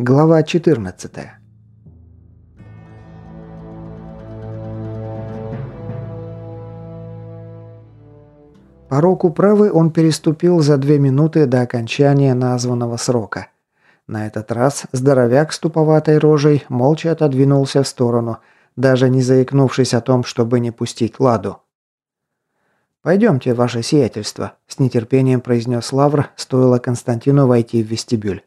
Глава 14. Порог управы он переступил за две минуты до окончания названного срока. На этот раз здоровяк с туповатой рожей молча отодвинулся в сторону, даже не заикнувшись о том, чтобы не пустить ладу. «Пойдемте, ваше сиятельство», – с нетерпением произнес Лавр, стоило Константину войти в вестибюль.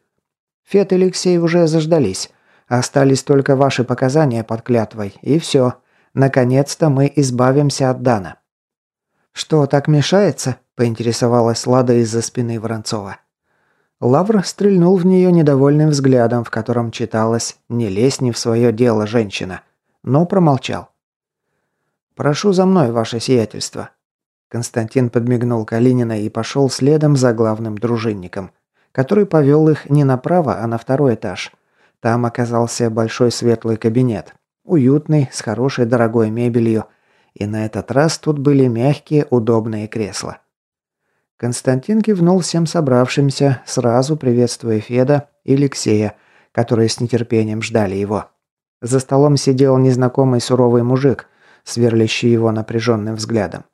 Фет и Алексей уже заждались. Остались только ваши показания под клятвой, и все. Наконец-то мы избавимся от Дана». «Что, так мешается?» – поинтересовалась Лада из-за спины Воронцова. Лавр стрельнул в нее недовольным взглядом, в котором читалось «Не лезь не в свое дело, женщина», но промолчал. «Прошу за мной, ваше сиятельство». Константин подмигнул Калинина и пошел следом за главным дружинником – который повел их не направо, а на второй этаж. Там оказался большой светлый кабинет. Уютный, с хорошей дорогой мебелью. И на этот раз тут были мягкие, удобные кресла. Константин кивнул всем собравшимся, сразу приветствуя Феда и Алексея, которые с нетерпением ждали его. За столом сидел незнакомый суровый мужик, сверлящий его напряженным взглядом.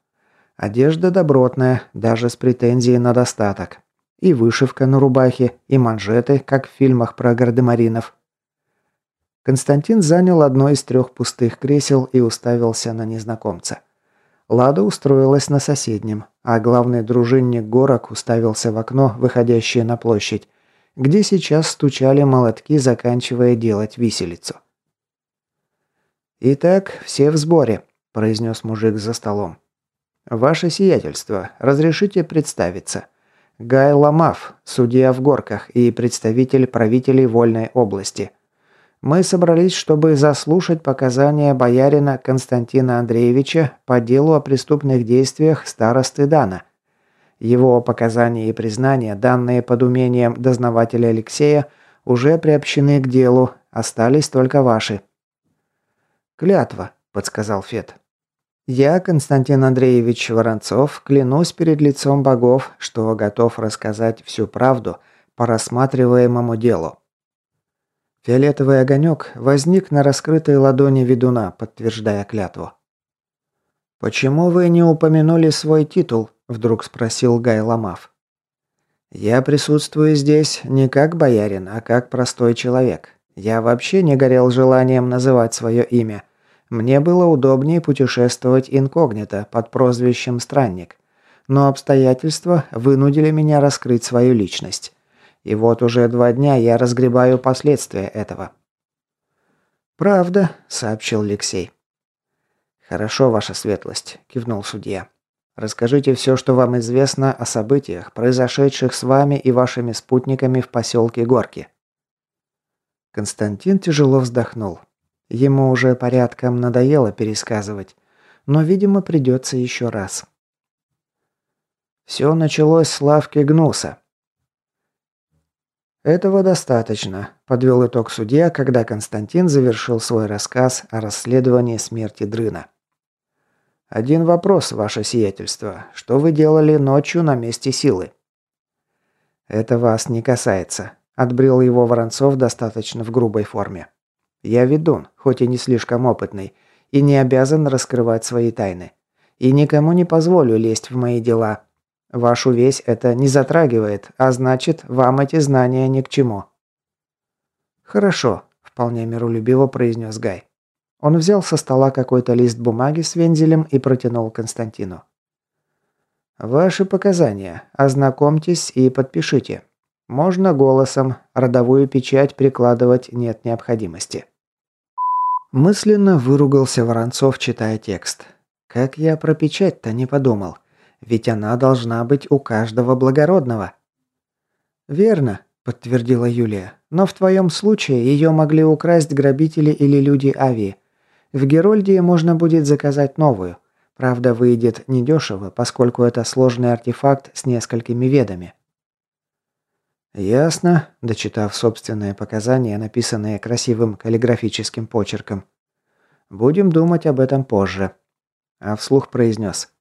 Одежда добротная, даже с претензией на достаток. И вышивка на рубахе, и манжеты, как в фильмах про гардемаринов. Константин занял одно из трех пустых кресел и уставился на незнакомца. Лада устроилась на соседнем, а главный дружинник Горок уставился в окно, выходящее на площадь, где сейчас стучали молотки, заканчивая делать виселицу. «Итак, все в сборе», – произнес мужик за столом. «Ваше сиятельство, разрешите представиться?» Гай Ламав, судья в Горках и представитель правителей Вольной области. Мы собрались, чтобы заслушать показания боярина Константина Андреевича по делу о преступных действиях старосты Дана. Его показания и признания, данные под умением дознавателя Алексея, уже приобщены к делу, остались только ваши. «Клятва», – подсказал Фет. Я, Константин Андреевич Воронцов, клянусь перед лицом богов, что готов рассказать всю правду по рассматриваемому делу. Фиолетовый огонек возник на раскрытой ладони ведуна, подтверждая клятву. «Почему вы не упомянули свой титул?» – вдруг спросил Гай Ламав. «Я присутствую здесь не как боярин, а как простой человек. Я вообще не горел желанием называть свое имя, мне было удобнее путешествовать инкогнито под прозвищем «Странник». Но обстоятельства вынудили меня раскрыть свою личность. И вот уже два дня я разгребаю последствия этого. «Правда», — сообщил Алексей. «Хорошо, ваша светлость», — кивнул судья. «Расскажите все, что вам известно о событиях, произошедших с вами и вашими спутниками в поселке Горки». Константин тяжело вздохнул. Ему уже порядком надоело пересказывать, но, видимо, придется еще раз. Все началось с лавки Гнуса. Этого достаточно, подвел итог судья, когда Константин завершил свой рассказ о расследовании смерти Дрына. Один вопрос, ваше сиятельство. Что вы делали ночью на месте силы? Это вас не касается, отбрил его Воронцов достаточно в грубой форме. Я ведун, хоть и не слишком опытный, и не обязан раскрывать свои тайны. И никому не позволю лезть в мои дела. Вашу весь это не затрагивает, а значит, вам эти знания ни к чему». «Хорошо», – вполне миролюбиво произнес Гай. Он взял со стола какой-то лист бумаги с вензелем и протянул Константину. «Ваши показания. Ознакомьтесь и подпишите. Можно голосом, родовую печать прикладывать нет необходимости. Мысленно выругался Воронцов, читая текст. Как я про печать-то не подумал. Ведь она должна быть у каждого благородного. Верно, подтвердила Юлия. Но в твоем случае ее могли украсть грабители или люди Ави. В Герольдии можно будет заказать новую. Правда, выйдет недешево, поскольку это сложный артефакт с несколькими ведами. «Ясно», – дочитав собственные показания, написанные красивым каллиграфическим почерком. «Будем думать об этом позже». а вслух произнес.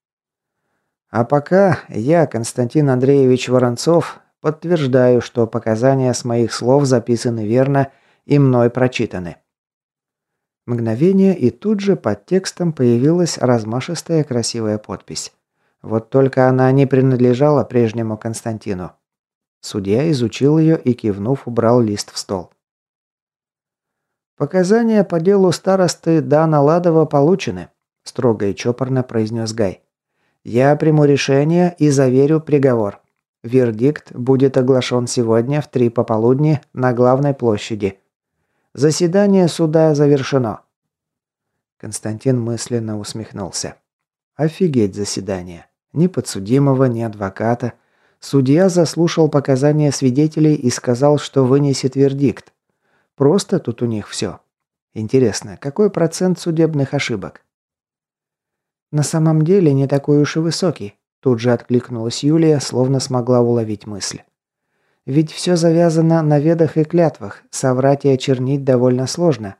А пока я, Константин Андреевич Воронцов, подтверждаю, что показания с моих слов записаны верно и мной прочитаны. Мгновение, и тут же под текстом появилась размашистая красивая подпись. Вот только она не принадлежала прежнему Константину. Судья изучил ее и, кивнув, убрал лист в стол. «Показания по делу старосты Дана Ладова получены», – строго и чопорно произнес Гай. «Я приму решение и заверю приговор. Вердикт будет оглашен сегодня в три пополудни на главной площади. Заседание суда завершено». Константин мысленно усмехнулся. «Офигеть заседание. Ни подсудимого, ни адвоката. Судья заслушал показания свидетелей и сказал, что вынесет вердикт. Просто тут у них все. Интересно, какой процент судебных ошибок? На самом деле не такой уж и высокий. Тут же откликнулась Юлия, словно смогла уловить мысль. Ведь все завязано на ведах и клятвах, соврать и очернить довольно сложно.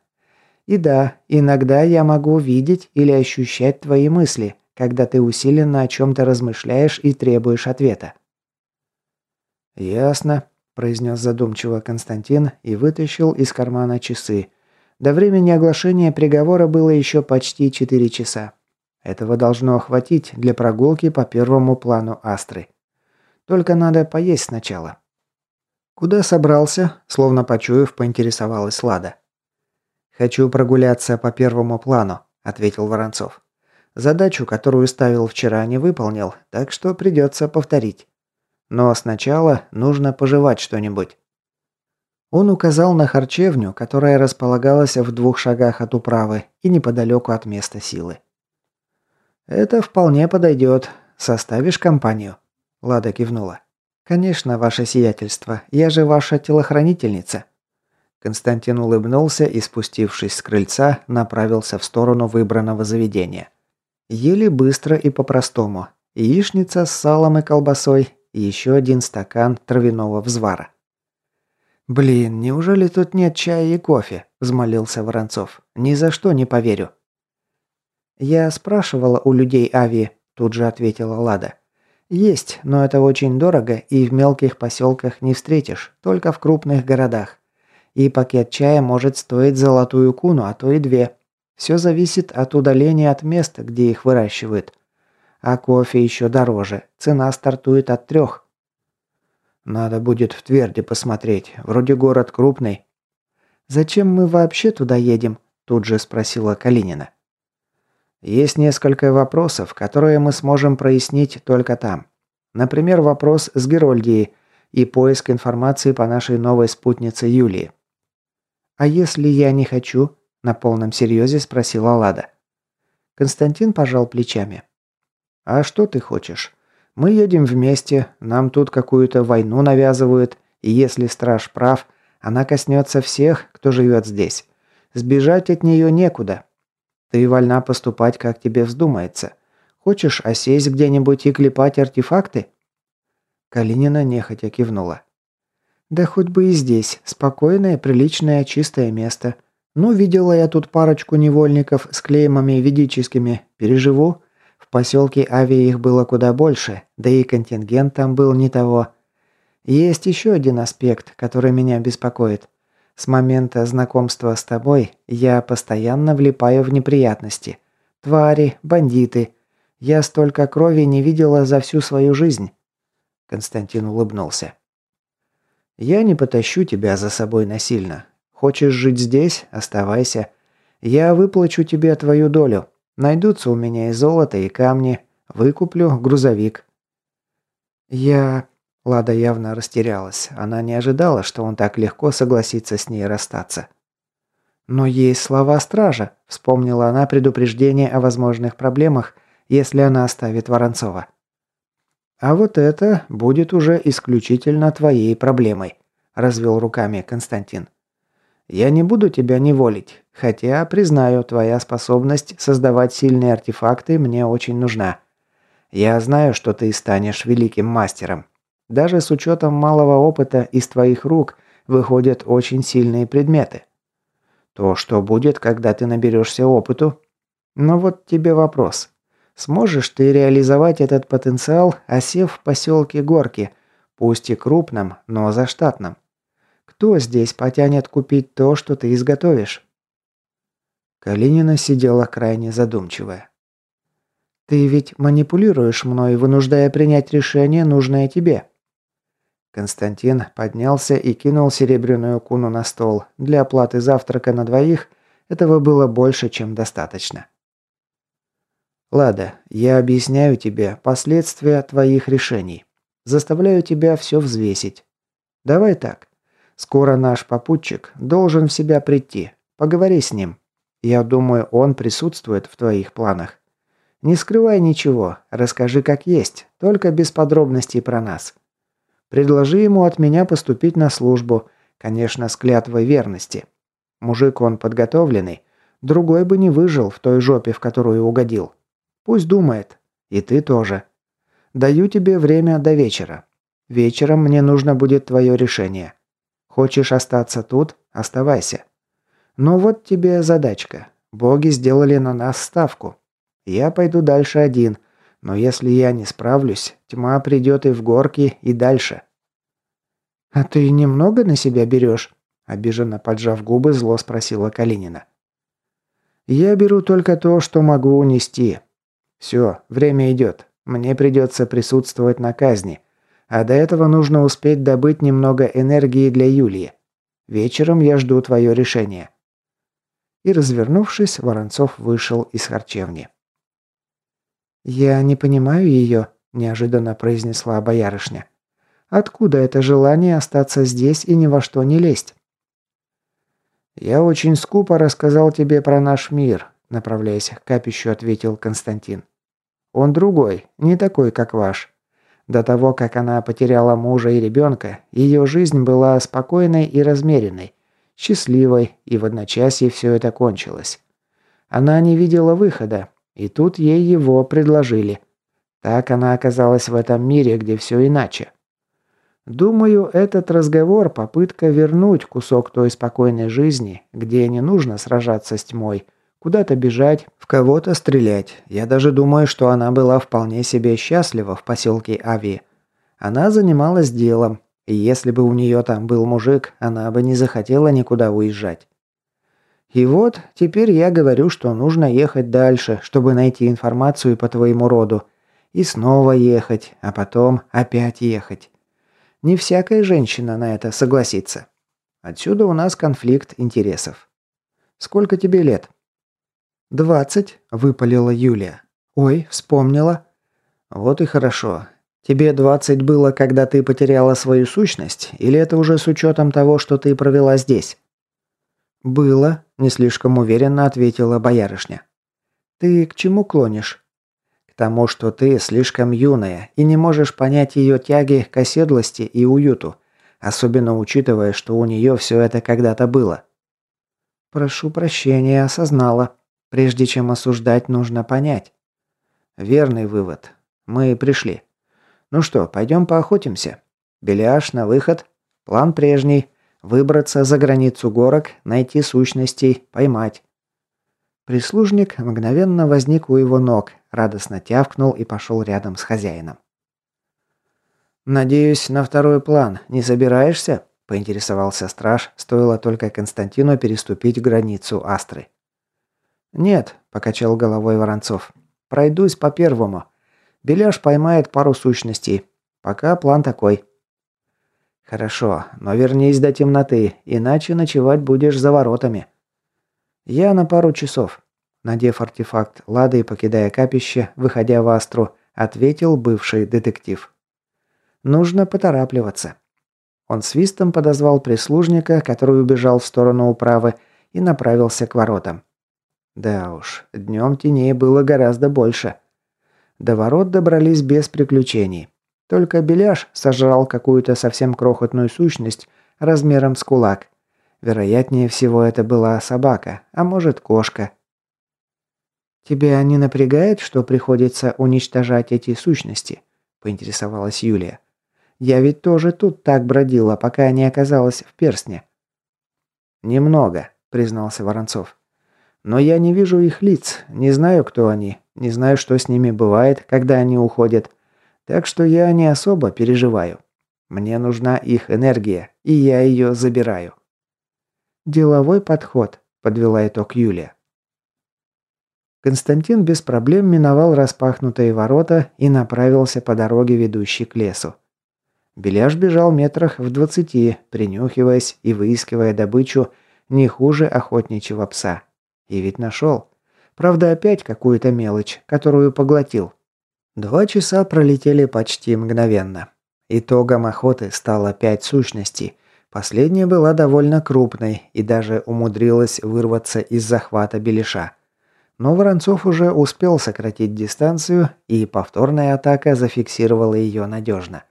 И да, иногда я могу видеть или ощущать твои мысли, когда ты усиленно о чем-то размышляешь и требуешь ответа. «Ясно», – произнес задумчиво Константин и вытащил из кармана часы. До времени оглашения приговора было еще почти четыре часа. Этого должно хватить для прогулки по первому плану Астры. Только надо поесть сначала. «Куда собрался?» – словно почуяв, поинтересовалась Лада. «Хочу прогуляться по первому плану», – ответил Воронцов. Задачу, которую ставил вчера, не выполнил, так что придется повторить. Но сначала нужно пожевать что-нибудь. Он указал на харчевню, которая располагалась в двух шагах от управы и неподалеку от места силы. «Это вполне подойдет. Составишь компанию?» Лада кивнула. «Конечно, ваше сиятельство. Я же ваша телохранительница». Константин улыбнулся и, спустившись с крыльца, направился в сторону выбранного заведения. Ели быстро и по-простому. Яичница с салом и колбасой, и еще один стакан травяного взвара. «Блин, неужели тут нет чая и кофе?» – взмолился Воронцов. «Ни за что не поверю». «Я спрашивала у людей Ави», – тут же ответила Лада. «Есть, но это очень дорого и в мелких поселках не встретишь, только в крупных городах. И пакет чая может стоить золотую куну, а то и две. Все зависит от удаления от места, где их выращивают. А кофе еще дороже. Цена стартует от трех. Надо будет в Тверде посмотреть. Вроде город крупный. «Зачем мы вообще туда едем?» Тут же спросила Калинина. Есть несколько вопросов, которые мы сможем прояснить только там. Например, вопрос с Герольдией и поиск информации по нашей новой спутнице Юлии. А если я не хочу? На полном серьезе спросила Лада. Константин пожал плечами. «А что ты хочешь? Мы едем вместе, нам тут какую-то войну навязывают, и если страж прав, она коснется всех, кто живет здесь. Сбежать от нее некуда. Ты вольна поступать, как тебе вздумается. Хочешь осесть где-нибудь и клепать артефакты?» Калинина нехотя кивнула. «Да хоть бы и здесь. Спокойное, приличное, чистое место. Ну, видела я тут парочку невольников с клеймами ведическими. Переживу. В поселке Ави их было куда больше, да и контингент там был не того. Есть еще один аспект, который меня беспокоит. С момента знакомства с тобой я постоянно влипаю в неприятности. Твари, бандиты. Я столько крови не видела за всю свою жизнь. Константин улыбнулся. Я не потащу тебя за собой насильно. Хочешь жить здесь? Оставайся. Я выплачу тебе твою долю. Найдутся у меня и золото, и камни. Выкуплю грузовик». «Я...» Лада явно растерялась. Она не ожидала, что он так легко согласится с ней расстаться. «Но есть слова стража», — вспомнила она предупреждение о возможных проблемах, если она оставит Воронцова. «А вот это будет уже исключительно твоей проблемой», — развел руками Константин. Я не буду тебя неволить, хотя, признаю, твоя способность создавать сильные артефакты мне очень нужна. Я знаю, что ты станешь великим мастером. Даже с учетом малого опыта из твоих рук выходят очень сильные предметы. То, что будет, когда ты наберешься опыту? Но вот тебе вопрос. Сможешь ты реализовать этот потенциал, осев в поселке Горки, пусть и крупном, но заштатном? Кто здесь потянет купить то, что ты изготовишь?» Калинина сидела крайне задумчивая. «Ты ведь манипулируешь мной, вынуждая принять решение, нужное тебе». Константин поднялся и кинул серебряную куну на стол. Для оплаты завтрака на двоих этого было больше, чем достаточно. «Лада, я объясняю тебе последствия твоих решений. Заставляю тебя все взвесить. Давай так. Скоро наш попутчик должен в себя прийти. Поговори с ним. Я думаю, он присутствует в твоих планах. Не скрывай ничего, расскажи как есть, только без подробностей про нас. Предложи ему от меня поступить на службу, конечно, с клятвой верности. Мужик он подготовленный, другой бы не выжил в той жопе, в которую угодил. Пусть думает. И ты тоже. Даю тебе время до вечера. Вечером мне нужно будет твое решение. Хочешь остаться тут? Оставайся. Но вот тебе задачка. Боги сделали на нас ставку. Я пойду дальше один, но если я не справлюсь, тьма придет и в горки, и дальше». «А ты немного на себя берешь?» Обиженно поджав губы, зло спросила Калинина. «Я беру только то, что могу унести. Все, время идет. Мне придется присутствовать на казни. А до этого нужно успеть добыть немного энергии для Юлии. Вечером я жду твое решение». И, развернувшись, Воронцов вышел из харчевни. «Я не понимаю ее», – неожиданно произнесла боярышня. «Откуда это желание остаться здесь и ни во что не лезть?» «Я очень скупо рассказал тебе про наш мир», – направляясь к капищу, ответил Константин. «Он другой, не такой, как ваш. До того, как она потеряла мужа и ребенка, ее жизнь была спокойной и размеренной, счастливой, и в одночасье все это кончилось. Она не видела выхода, и тут ей его предложили. Так она оказалась в этом мире, где все иначе. Думаю, этот разговор – попытка вернуть кусок той спокойной жизни, где не нужно сражаться с тьмой, куда-то бежать, в кого-то стрелять. Я даже думаю, что она была вполне себе счастлива в поселке Ави. Она занималась делом, и если бы у нее там был мужик, она бы не захотела никуда уезжать. И вот, теперь я говорю, что нужно ехать дальше, чтобы найти информацию по твоему роду. И снова ехать, а потом опять ехать. Не всякая женщина на это согласится. Отсюда у нас конфликт интересов. Сколько тебе лет? «Двадцать», — выпалила Юлия. «Ой, вспомнила». «Вот и хорошо. Тебе двадцать было, когда ты потеряла свою сущность, или это уже с учетом того, что ты провела здесь?» «Было», – не слишком уверенно ответила боярышня. «Ты к чему клонишь?» «К тому, что ты слишком юная и не можешь понять ее тяги к оседлости и уюту, особенно учитывая, что у нее все это когда-то было». «Прошу прощения, осознала. Прежде чем осуждать, нужно понять». «Верный вывод. Мы пришли. Ну что, пойдем поохотимся? Беляш на выход. План прежний. Выбраться за границу горок, найти сущностей, поймать. Прислужник мгновенно возник у его ног, радостно тявкнул и пошел рядом с хозяином. «Надеюсь, на второй план не собираешься?» – поинтересовался страж, стоило только Константину переступить границу Астры. «Нет», – покачал головой Воронцов. «Пройдусь по первому. Беляш поймает пару сущностей. Пока план такой. «Хорошо, но вернись до темноты, иначе ночевать будешь за воротами». «Я на пару часов». Надев артефакт Лады и покидая капище, выходя в Астру, ответил бывший детектив. «Нужно поторапливаться». Он свистом подозвал прислужника, который убежал в сторону управы, и направился к воротам. Да уж, днем теней было гораздо больше. До ворот добрались без приключений. Только Беляш сожрал какую-то совсем крохотную сущность размером с кулак. Вероятнее всего, это была собака, а может, кошка. «Тебя не напрягает, что приходится уничтожать эти сущности?» – поинтересовалась Юлия. «Я ведь тоже тут так бродила, пока не оказалась в перстне». «Немного», – признался Воронцов. «Но я не вижу их лиц, не знаю, кто они. Не знаю, что с ними бывает, когда они уходят. Так что я не особо переживаю. Мне нужна их энергия, и я ее забираю. Деловой подход, подвела итог Юлия. Константин без проблем миновал распахнутые ворота и направился по дороге, ведущей к лесу. Беляш бежал метрах в двадцати, принюхиваясь и выискивая добычу не хуже охотничьего пса. И ведь нашел. Правда, опять какую-то мелочь, которую поглотил. Два часа пролетели почти мгновенно. Итогом охоты стало пять сущностей. Последняя была довольно крупной и даже умудрилась вырваться из захвата Белиша. Но Воронцов уже успел сократить дистанцию, и повторная атака зафиксировала ее надежно.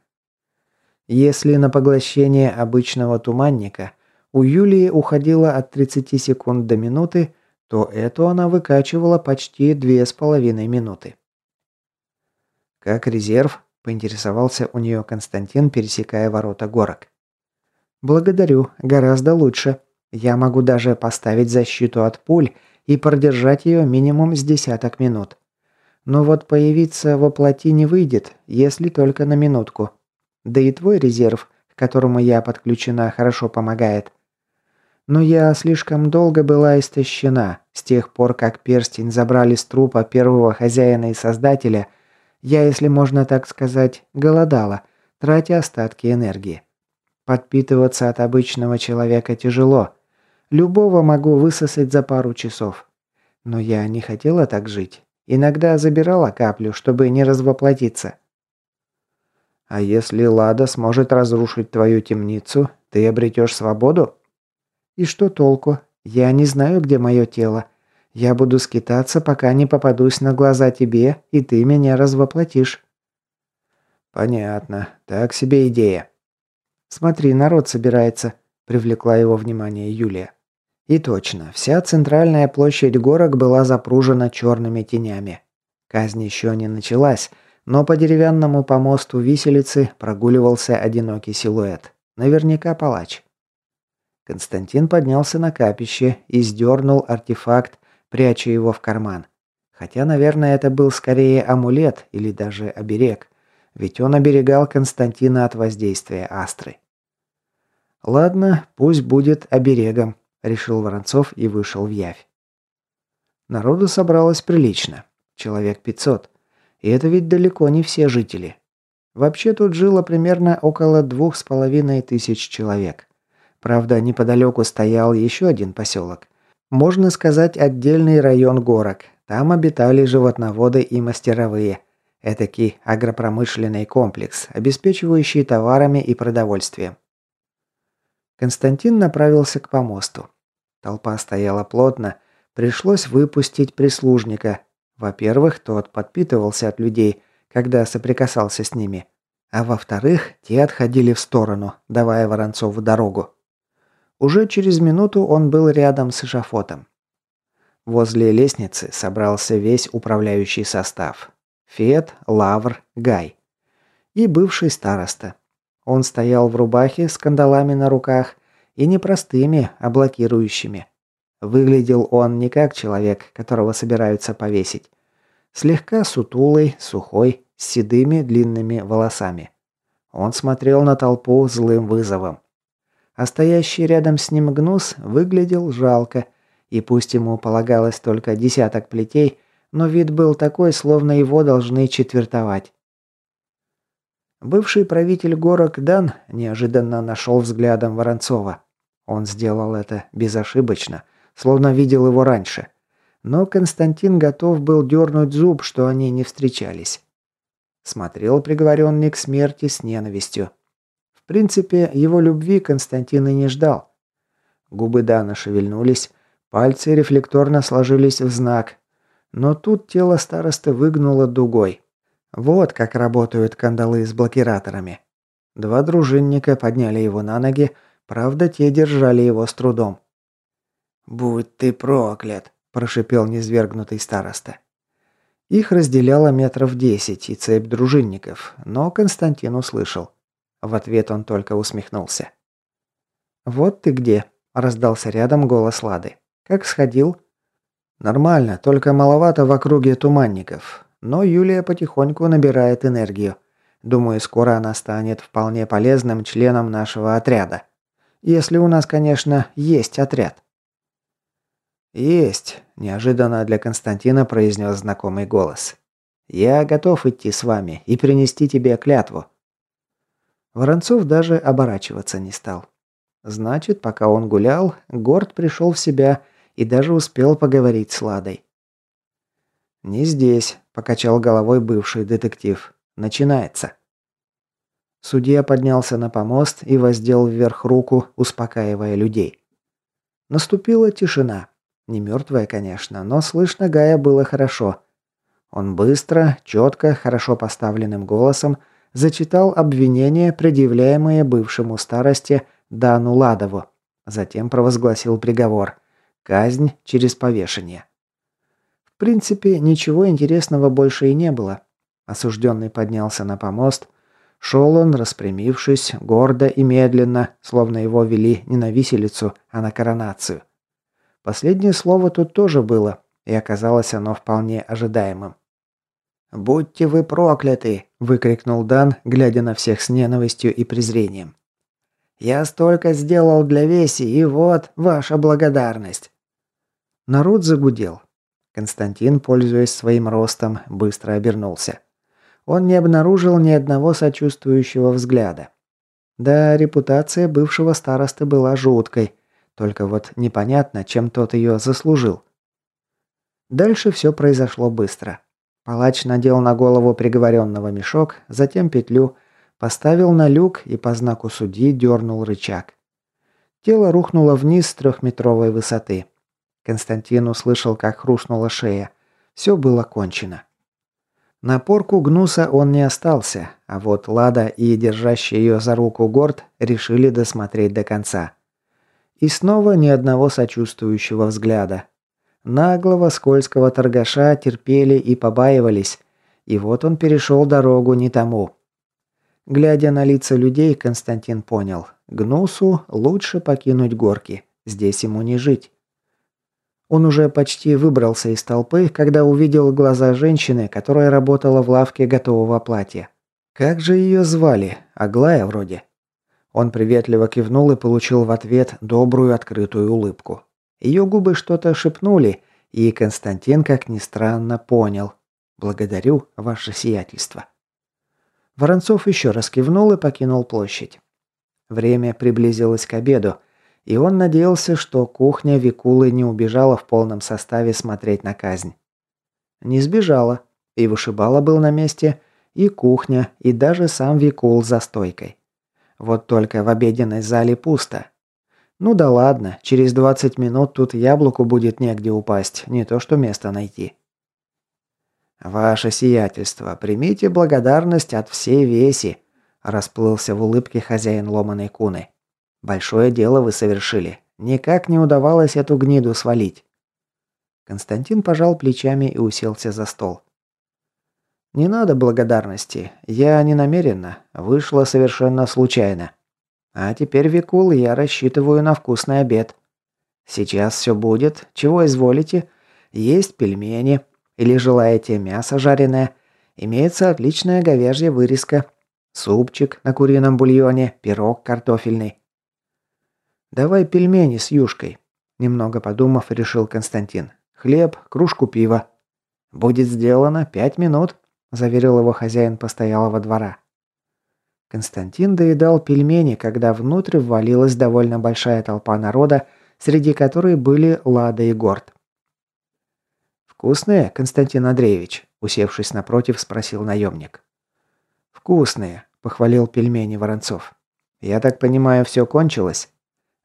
Если на поглощение обычного туманника у Юлии уходило от 30 секунд до минуты, то эту она выкачивала почти две с половиной минуты. «Как резерв?» – поинтересовался у нее Константин, пересекая ворота горок. «Благодарю, гораздо лучше. Я могу даже поставить защиту от пуль и продержать ее минимум с десяток минут. Но вот появиться во плоти не выйдет, если только на минутку. Да и твой резерв, к которому я подключена, хорошо помогает. Но я слишком долго была истощена. С тех пор, как перстень забрали с трупа первого хозяина и создателя, я, если можно так сказать, голодала, тратя остатки энергии. Подпитываться от обычного человека тяжело. Любого могу высосать за пару часов. Но я не хотела так жить. Иногда забирала каплю, чтобы не развоплотиться. А если Лада сможет разрушить твою темницу, ты обретешь свободу? И что толку? Я не знаю, где мое тело. Я буду скитаться, пока не попадусь на глаза тебе, и ты меня развоплотишь». «Понятно. Так себе идея». «Смотри, народ собирается», – привлекла его внимание Юлия. И точно, вся центральная площадь горок была запружена черными тенями. Казнь еще не началась, но по деревянному помосту виселицы прогуливался одинокий силуэт. Наверняка палач. Константин поднялся на капище и сдернул артефакт, пряча его в карман. Хотя, наверное, это был скорее амулет или даже оберег, ведь он оберегал Константина от воздействия астры. «Ладно, пусть будет оберегом», – решил Воронцов и вышел в явь. Народу собралось прилично. Человек 500. И это ведь далеко не все жители. Вообще тут жило примерно около двух с половиной тысяч человек. Правда, неподалеку стоял еще один поселок. Можно сказать, отдельный район горок. Там обитали животноводы и мастеровые. Этакий агропромышленный комплекс, обеспечивающий товарами и продовольствием. Константин направился к помосту. Толпа стояла плотно, пришлось выпустить прислужника. Во-первых, тот подпитывался от людей, когда соприкасался с ними. А во-вторых, те отходили в сторону, давая Воронцову дорогу. Уже через минуту он был рядом с эшафотом. Возле лестницы собрался весь управляющий состав. Фет, Лавр, Гай. И бывший староста. Он стоял в рубахе с кандалами на руках и не простыми, а блокирующими. Выглядел он не как человек, которого собираются повесить. Слегка сутулый, сухой, с седыми длинными волосами. Он смотрел на толпу злым вызовом а стоящий рядом с ним гнус выглядел жалко, и пусть ему полагалось только десяток плетей, но вид был такой, словно его должны четвертовать. Бывший правитель горок Дан неожиданно нашел взглядом Воронцова. Он сделал это безошибочно, словно видел его раньше. Но Константин готов был дернуть зуб, что они не встречались. Смотрел приговоренный к смерти с ненавистью принципе, его любви Константин и не ждал. Губы Дана шевельнулись, пальцы рефлекторно сложились в знак. Но тут тело старосты выгнуло дугой. Вот как работают кандалы с блокираторами. Два дружинника подняли его на ноги, правда, те держали его с трудом. «Будь ты проклят!» – прошипел низвергнутый староста. Их разделяло метров десять и цепь дружинников, но Константин услышал. В ответ он только усмехнулся. «Вот ты где!» – раздался рядом голос Лады. «Как сходил?» Нормально, только маловато в округе туманников. Но Юлия потихоньку набирает энергию. Думаю, скоро она станет вполне полезным членом нашего отряда. Если у нас, конечно, есть отряд. «Есть», – неожиданно для Константина произнес знакомый голос. «Я готов идти с вами и принести тебе клятву». Воронцов даже оборачиваться не стал. Значит, пока он гулял, Горд пришел в себя и даже успел поговорить с Ладой. «Не здесь», – покачал головой бывший детектив. «Начинается». Судья поднялся на помост и воздел вверх руку, успокаивая людей. Наступила тишина. Не мертвая, конечно, но слышно Гая было хорошо. Он быстро, четко, хорошо поставленным голосом зачитал обвинения, предъявляемые бывшему старости Дану Ладову. Затем провозгласил приговор. Казнь через повешение. В принципе, ничего интересного больше и не было. Осужденный поднялся на помост. Шел он, распрямившись, гордо и медленно, словно его вели не на виселицу, а на коронацию. Последнее слово тут тоже было, и оказалось оно вполне ожидаемым. «Будьте вы прокляты!» – выкрикнул Дан, глядя на всех с ненавистью и презрением. «Я столько сделал для Веси, и вот ваша благодарность!» Народ загудел. Константин, пользуясь своим ростом, быстро обернулся. Он не обнаружил ни одного сочувствующего взгляда. Да, репутация бывшего старосты была жуткой – только вот непонятно, чем тот ее заслужил. Дальше все произошло быстро. Палач надел на голову приговоренного мешок, затем петлю, поставил на люк и по знаку судьи дернул рычаг. Тело рухнуло вниз с трехметровой высоты. Константин услышал, как хрустнула шея. Все было кончено. На порку Гнуса он не остался, а вот Лада и держащий ее за руку Горд решили досмотреть до конца. И снова ни одного сочувствующего взгляда. Наглого скользкого торгаша терпели и побаивались. И вот он перешел дорогу не тому. Глядя на лица людей, Константин понял. Гнусу лучше покинуть горки. Здесь ему не жить. Он уже почти выбрался из толпы, когда увидел глаза женщины, которая работала в лавке готового платья. Как же ее звали? Аглая вроде. Он приветливо кивнул и получил в ответ добрую открытую улыбку. Ее губы что-то шепнули, и Константин, как ни странно, понял. «Благодарю, ваше сиятельство». Воронцов еще раз кивнул и покинул площадь. Время приблизилось к обеду, и он надеялся, что кухня Викулы не убежала в полном составе смотреть на казнь. Не сбежала, и вышибала был на месте, и кухня, и даже сам Викул за стойкой. Вот только в обеденной зале пусто. Ну да ладно, через 20 минут тут яблоку будет негде упасть, не то что место найти. «Ваше сиятельство, примите благодарность от всей веси», – расплылся в улыбке хозяин ломаной куны. «Большое дело вы совершили. Никак не удавалось эту гниду свалить». Константин пожал плечами и уселся за стол. «Не надо благодарности. Я не намеренно. Вышло совершенно случайно. А теперь, Викул, я рассчитываю на вкусный обед. Сейчас все будет. Чего изволите? Есть пельмени. Или желаете мясо жареное? Имеется отличная говяжья вырезка. Супчик на курином бульоне, пирог картофельный. «Давай пельмени с юшкой», – немного подумав, решил Константин. «Хлеб, кружку пива». «Будет сделано пять минут» заверил его хозяин постоялого двора. Константин доедал пельмени, когда внутрь ввалилась довольно большая толпа народа, среди которой были Лада и Горд. «Вкусные, Константин Андреевич?» – усевшись напротив, спросил наемник. «Вкусные», – похвалил пельмени Воронцов. «Я так понимаю, все кончилось?»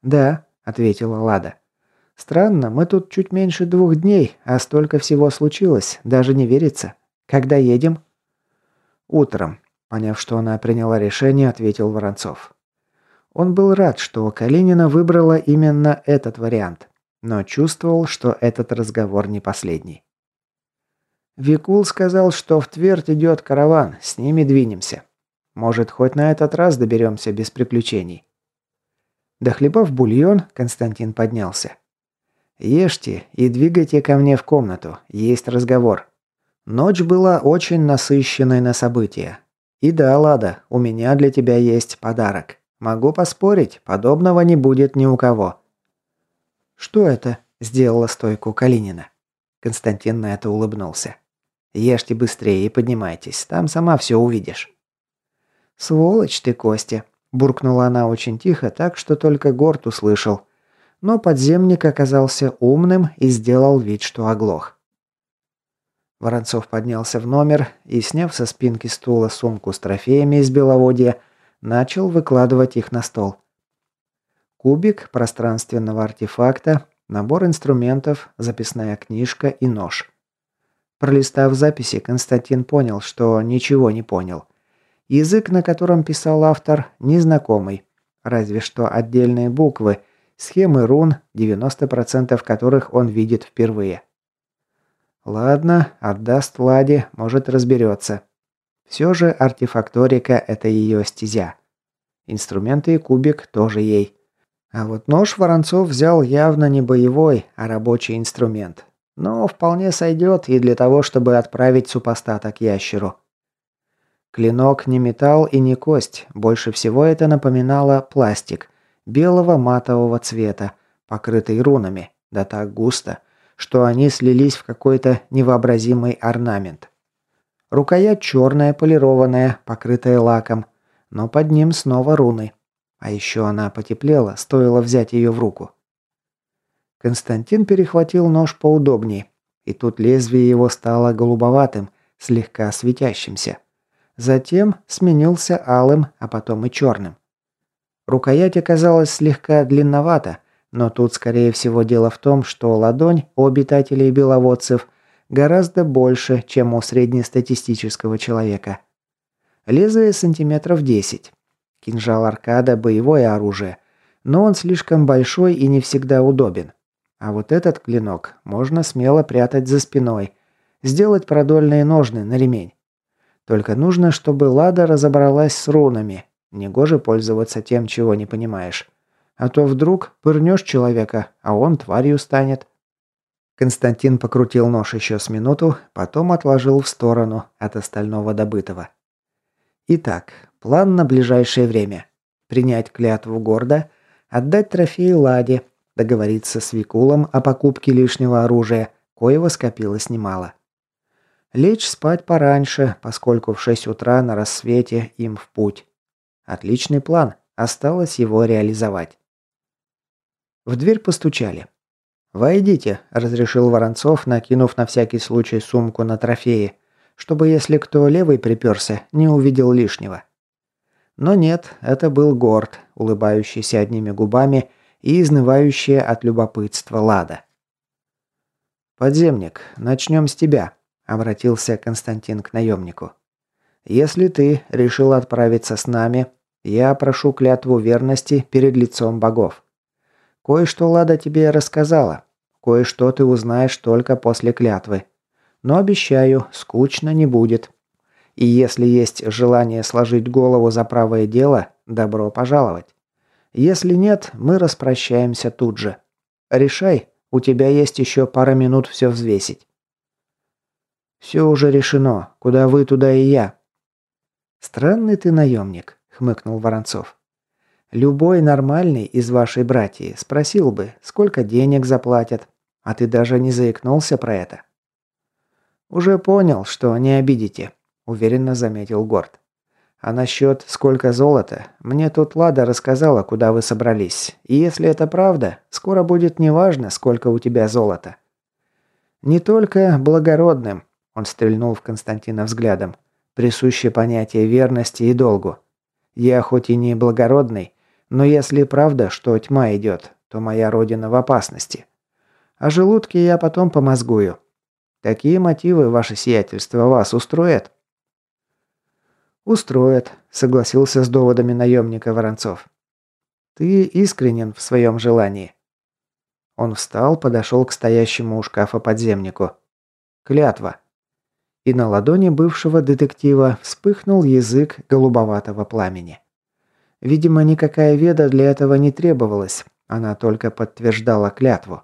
«Да», – ответила Лада. «Странно, мы тут чуть меньше двух дней, а столько всего случилось, даже не верится». Когда едем?» «Утром», – поняв, что она приняла решение, ответил Воронцов. Он был рад, что Калинина выбрала именно этот вариант, но чувствовал, что этот разговор не последний. Викул сказал, что в Твердь идет караван, с ними двинемся. Может, хоть на этот раз доберемся без приключений. Дохлебав бульон, Константин поднялся. Ешьте и двигайте ко мне в комнату, есть разговор. Ночь была очень насыщенной на события. И да, Лада, у меня для тебя есть подарок. Могу поспорить, подобного не будет ни у кого. Что это? сделала стойку Калинина. Константин на это улыбнулся. Ешьте быстрее и поднимайтесь, там сама все увидишь. Сволочь ты, Костя, буркнула она очень тихо, так что только Горд услышал. Но подземник оказался умным и сделал вид, что оглох. Воронцов поднялся в номер и, сняв со спинки стула сумку с трофеями из беловодья, начал выкладывать их на стол. Кубик пространственного артефакта, набор инструментов, записная книжка и нож. Пролистав записи, Константин понял, что ничего не понял. Язык, на котором писал автор, незнакомый, разве что отдельные буквы, схемы рун, 90% которых он видит впервые. Ладно, отдаст Ладе, может разберется. Все же артефакторика – это ее стезя. Инструменты и кубик тоже ей. А вот нож Воронцов взял явно не боевой, а рабочий инструмент. Но вполне сойдет и для того, чтобы отправить супостата к ящеру. Клинок не металл и не кость, больше всего это напоминало пластик, белого матового цвета, покрытый рунами, да так густо – что они слились в какой-то невообразимый орнамент. Рукоять черная, полированная, покрытая лаком, но под ним снова руны. А еще она потеплела, стоило взять ее в руку. Константин перехватил нож поудобнее, и тут лезвие его стало голубоватым, слегка светящимся. Затем сменился алым, а потом и черным. Рукоять оказалась слегка длинновата, но тут, скорее всего, дело в том, что ладонь у обитателей беловодцев гораздо больше, чем у среднестатистического человека. Лезвие сантиметров 10. Кинжал аркада – боевое оружие, но он слишком большой и не всегда удобен. А вот этот клинок можно смело прятать за спиной, сделать продольные ножны на ремень. Только нужно, чтобы Лада разобралась с рунами. Негоже пользоваться тем, чего не понимаешь. А то вдруг пырнешь человека, а он тварью станет. Константин покрутил нож еще с минуту, потом отложил в сторону от остального добытого. Итак, план на ближайшее время. Принять клятву гордо, отдать трофеи Ладе, договориться с Викулом о покупке лишнего оружия, коего скопилось немало. Лечь спать пораньше, поскольку в 6 утра на рассвете им в путь. Отличный план, осталось его реализовать. В дверь постучали. «Войдите», – разрешил Воронцов, накинув на всякий случай сумку на трофеи, чтобы, если кто левый приперся, не увидел лишнего. Но нет, это был Горд, улыбающийся одними губами и изнывающая от любопытства Лада. «Подземник, начнем с тебя», – обратился Константин к наемнику. «Если ты решил отправиться с нами, я прошу клятву верности перед лицом богов. Кое-что Лада тебе рассказала. Кое-что ты узнаешь только после клятвы. Но обещаю, скучно не будет. И если есть желание сложить голову за правое дело, добро пожаловать. Если нет, мы распрощаемся тут же. Решай, у тебя есть еще пара минут все взвесить. Все уже решено. Куда вы, туда и я. Странный ты наемник, хмыкнул Воронцов. Любой нормальный из вашей братьи спросил бы, сколько денег заплатят, а ты даже не заикнулся про это. Уже понял, что не обидите, уверенно заметил Горд. А насчет сколько золота, мне тут Лада рассказала, куда вы собрались. И если это правда, скоро будет неважно, сколько у тебя золота. Не только благородным, он стрельнул в Константина взглядом, присуще понятие верности и долгу. Я хоть и не благородный, но если правда, что тьма идет, то моя родина в опасности. А желудки я потом помозгую. Какие мотивы, ваше сиятельство, вас устроят?» «Устроят», — согласился с доводами наемника Воронцов. «Ты искренен в своем желании». Он встал, подошел к стоящему у шкафа подземнику. «Клятва». И на ладони бывшего детектива вспыхнул язык голубоватого пламени. Видимо, никакая веда для этого не требовалась, она только подтверждала клятву.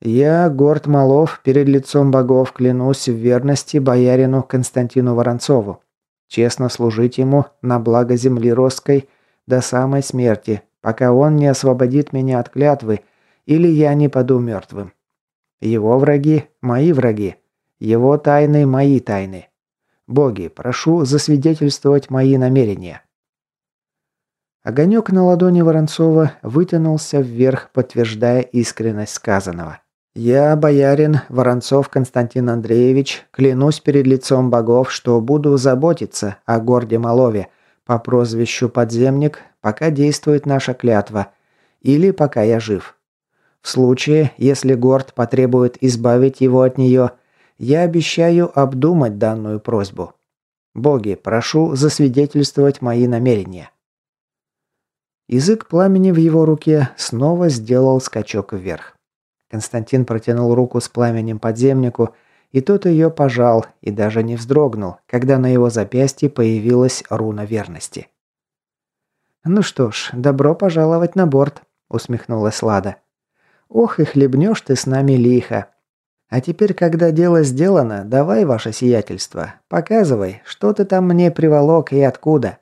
Я, Горд Малов, перед лицом богов клянусь в верности боярину Константину Воронцову. Честно служить ему на благо земли Росской до самой смерти, пока он не освободит меня от клятвы или я не паду мертвым. Его враги – мои враги. Его тайны – мои тайны. Боги, прошу засвидетельствовать мои намерения. Огонек на ладони Воронцова вытянулся вверх, подтверждая искренность сказанного. «Я, боярин Воронцов Константин Андреевич, клянусь перед лицом богов, что буду заботиться о горде Малове по прозвищу Подземник, пока действует наша клятва, или пока я жив. В случае, если горд потребует избавить его от нее, я обещаю обдумать данную просьбу. Боги, прошу засвидетельствовать мои намерения». Язык пламени в его руке снова сделал скачок вверх. Константин протянул руку с пламенем подземнику, и тот ее пожал и даже не вздрогнул, когда на его запястье появилась руна верности. «Ну что ж, добро пожаловать на борт», — усмехнулась Лада. «Ох, и хлебнешь ты с нами лихо. А теперь, когда дело сделано, давай ваше сиятельство, показывай, что ты там мне приволок и откуда».